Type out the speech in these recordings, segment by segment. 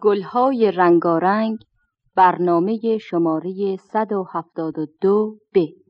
گلهای رنگارنگ برنامه شماره 172 ب.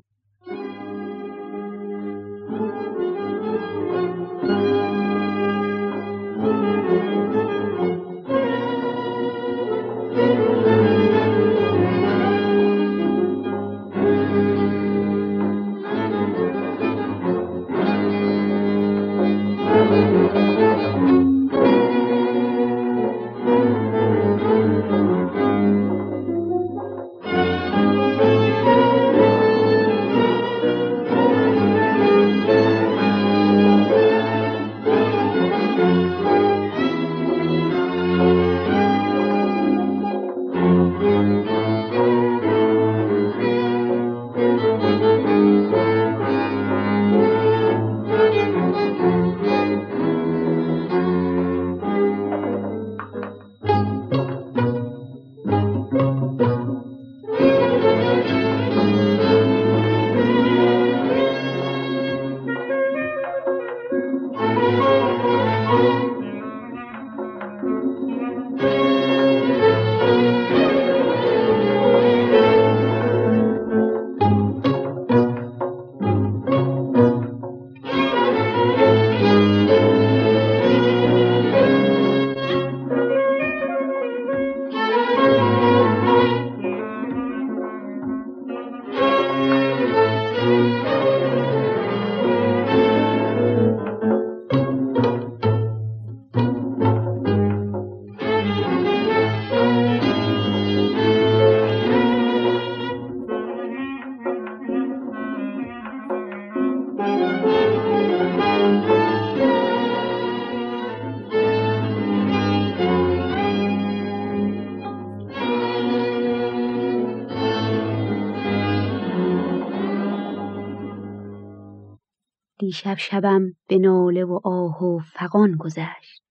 دیشب شبم به ناله و آه و فقان گذشت.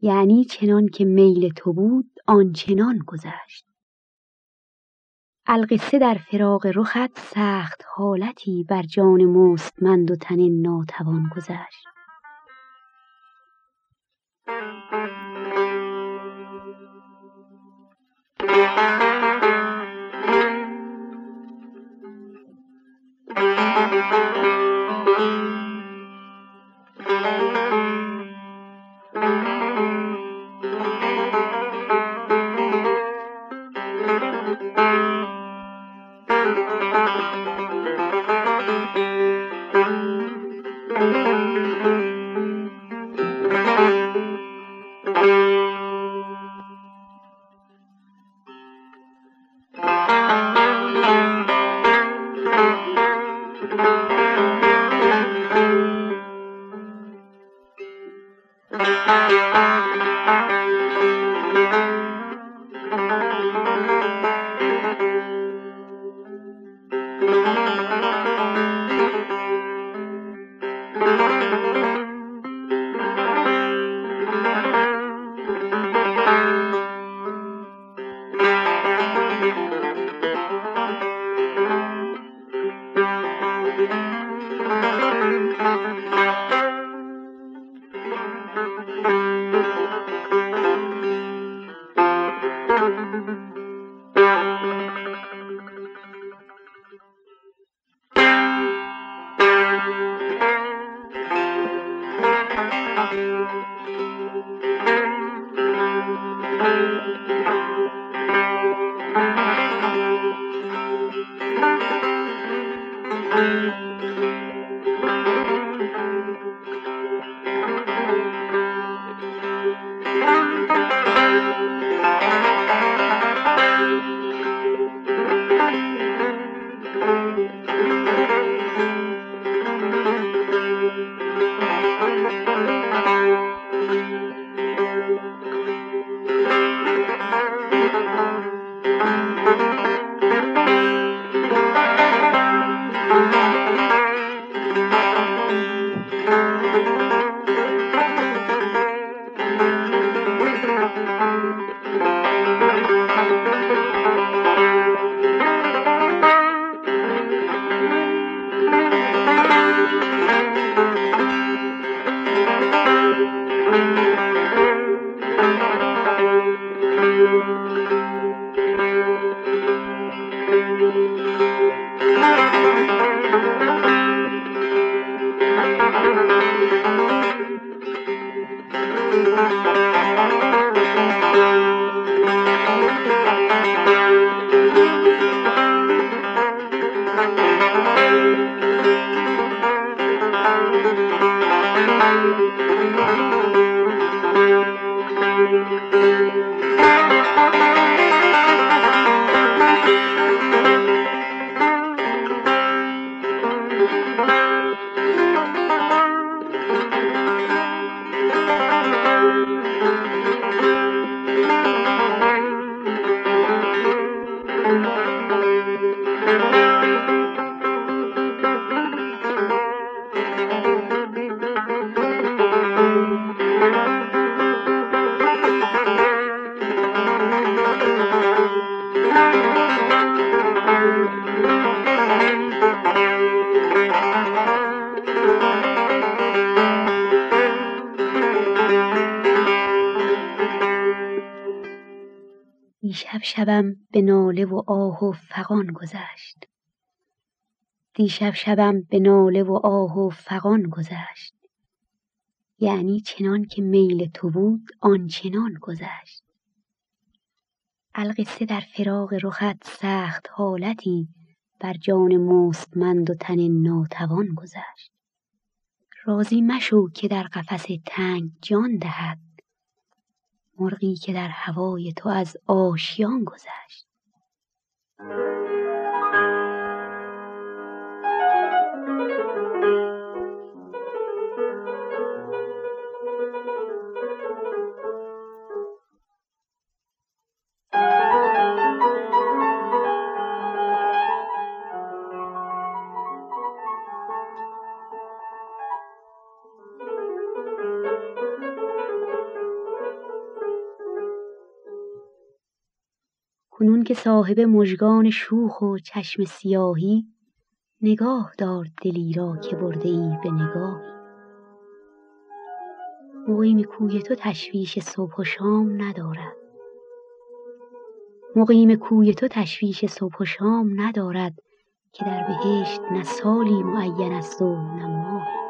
یعنی چنان که میل تو بود آنچنان گذشت. القصه در فراغ رخت سخت حالتی بر جان مستمند و تن ناتوان گذشت. دیشب شبم به ناله و آه و فغان گذشت. دیشب شبم به ناله و آه و فغان گذشت. یعنی چنان که میل تو بود آنچنان گذشت. القصه در فراق رخت سخت حالتی بر جان مستمند و تن ناتوان گذشت. راضی مشو که در قفس تنگ جان دهد. مرغی که در هوای تو از آشیان گذشت. که صاحب مژگان شوخ و چشم سیاهی نگاه دار دلی را که برده ای به نگاهی. مقیم کوی تو تشویش صبح و شام ندارد. مقیم کوی تو تشویش صبح و شام ندارد که در بهشت نه سالی معین است و نه ماهی.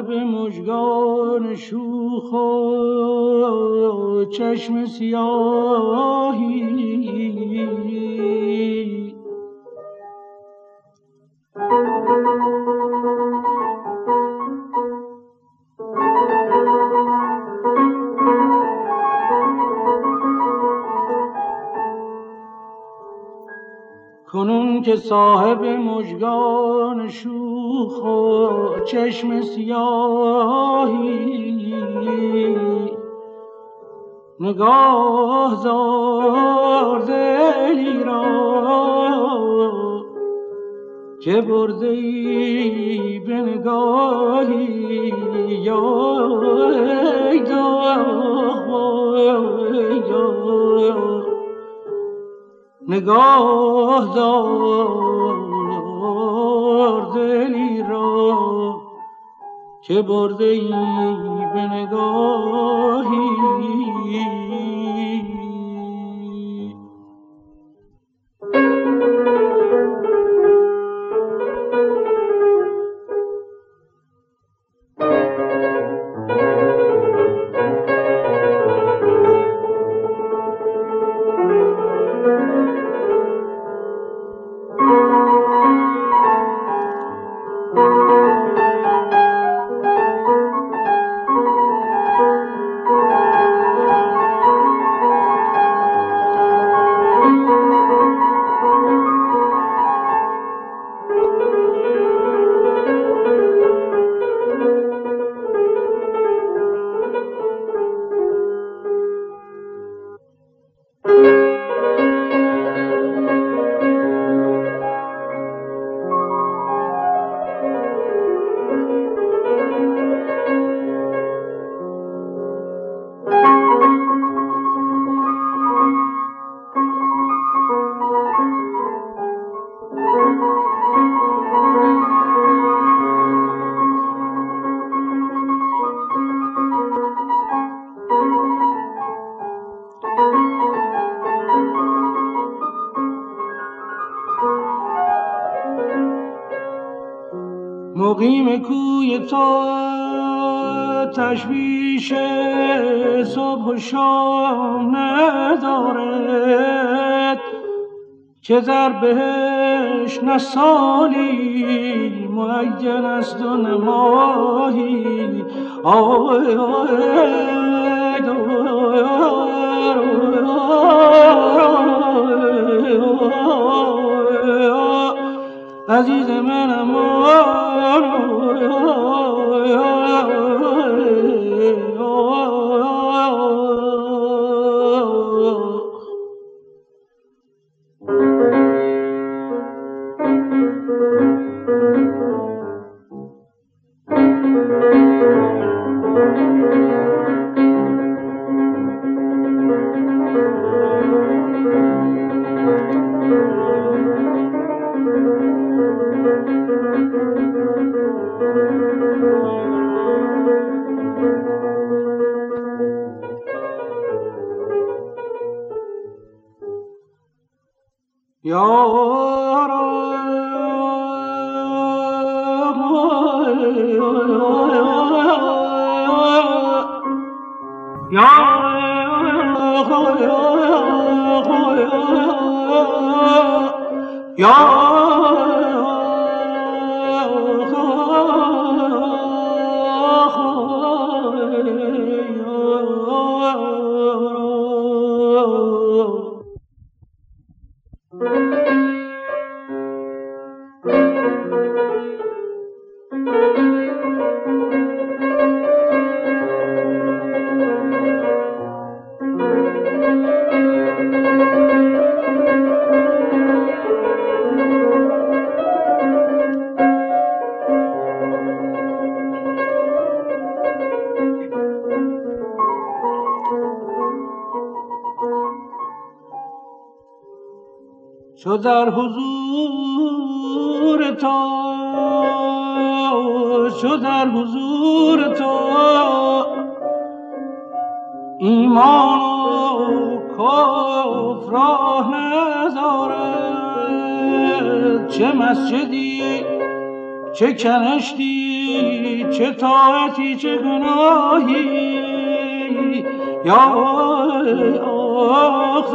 صاحب مجگان شوخ و چشم سیاهی. کنون که صاحب مجگان شوخ چشم سیاهی. نگاه زار دلی را که برده ای به نگاهی. یا نگاه دار که برده ای به نگاهی؟ شام ندارد که در بهش نه سالی معین است و نماهی آی عزیز منم Yo. ایمان و کفر راه ندارد چه مسجدی چه کنشتی چه طاعتی چه گناهی. یا آخ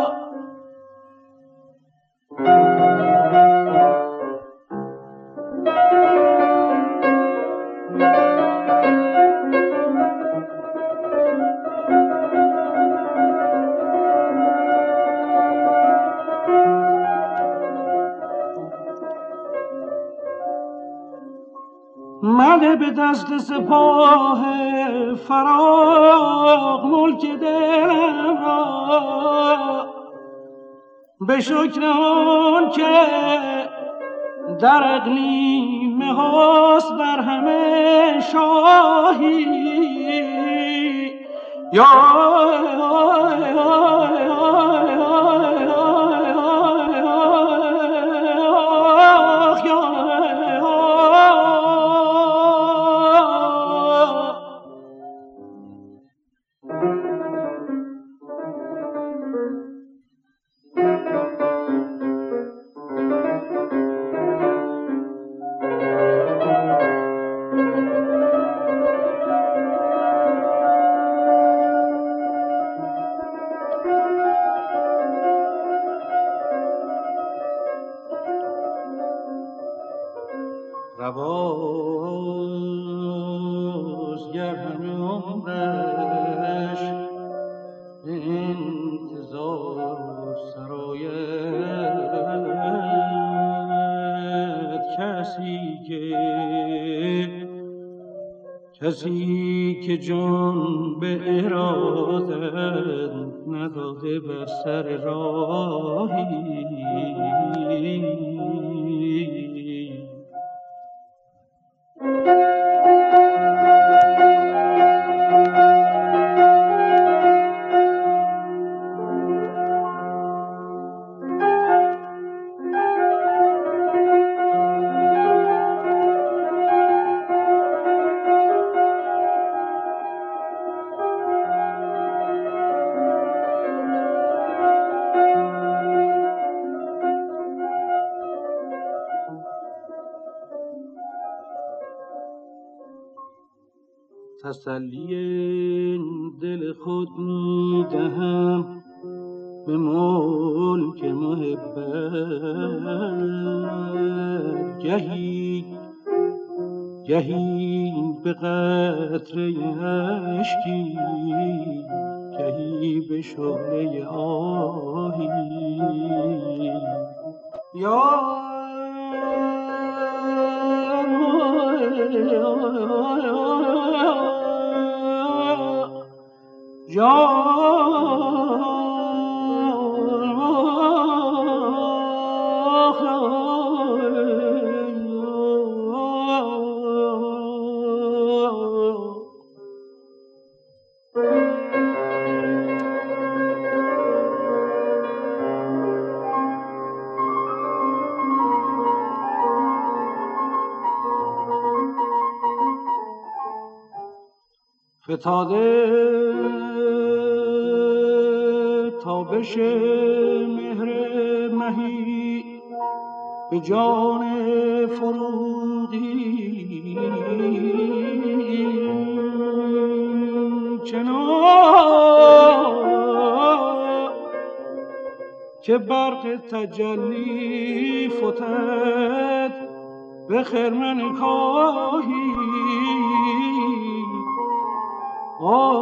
دست سپاه فراغ ملک دلم را به شکر آن که در اقلیم هاست بر همه شاهی. یا کسی که جان به ارادت نداده بر سر راهی. تسلی دل خود می‌دهم به ملک محبت گهی گهی به قطره اشکی گهی به شعله آهی یا جان فتاده تابش مهر مهی به جان چنان که برق تجلی فتد به خرمن کاهی. Oh,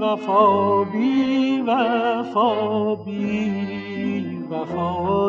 وفا بی وفا بی وفایی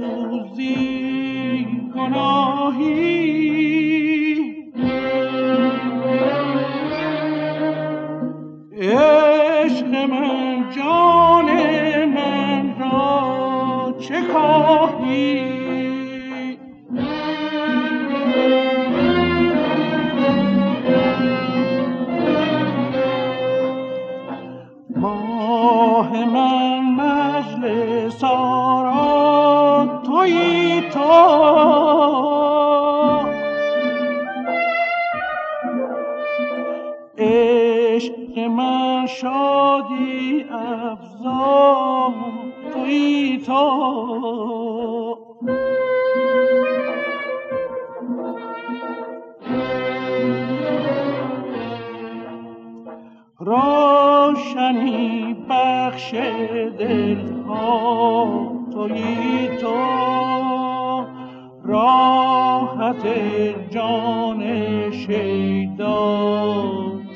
سوزی گناهی. بخش دلها توی تو راحت جان شیدا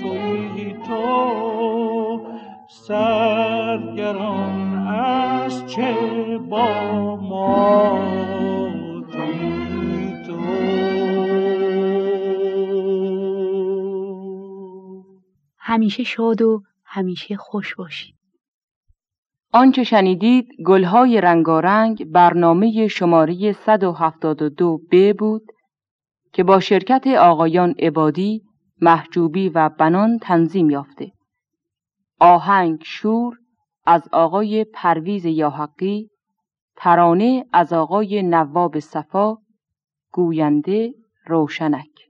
توی تو سرگران از چه با ما همیشه شاد و همیشه خوش باشید آنچه شنیدید گلهای رنگارنگ برنامه شماره 172 ب بود که با شرکت آقایان عبادی، محجوبی و بنان تنظیم یافته. آهنگ شور از آقای پرویز یاحقی، ترانه از آقای نواب صفا، گوینده روشنک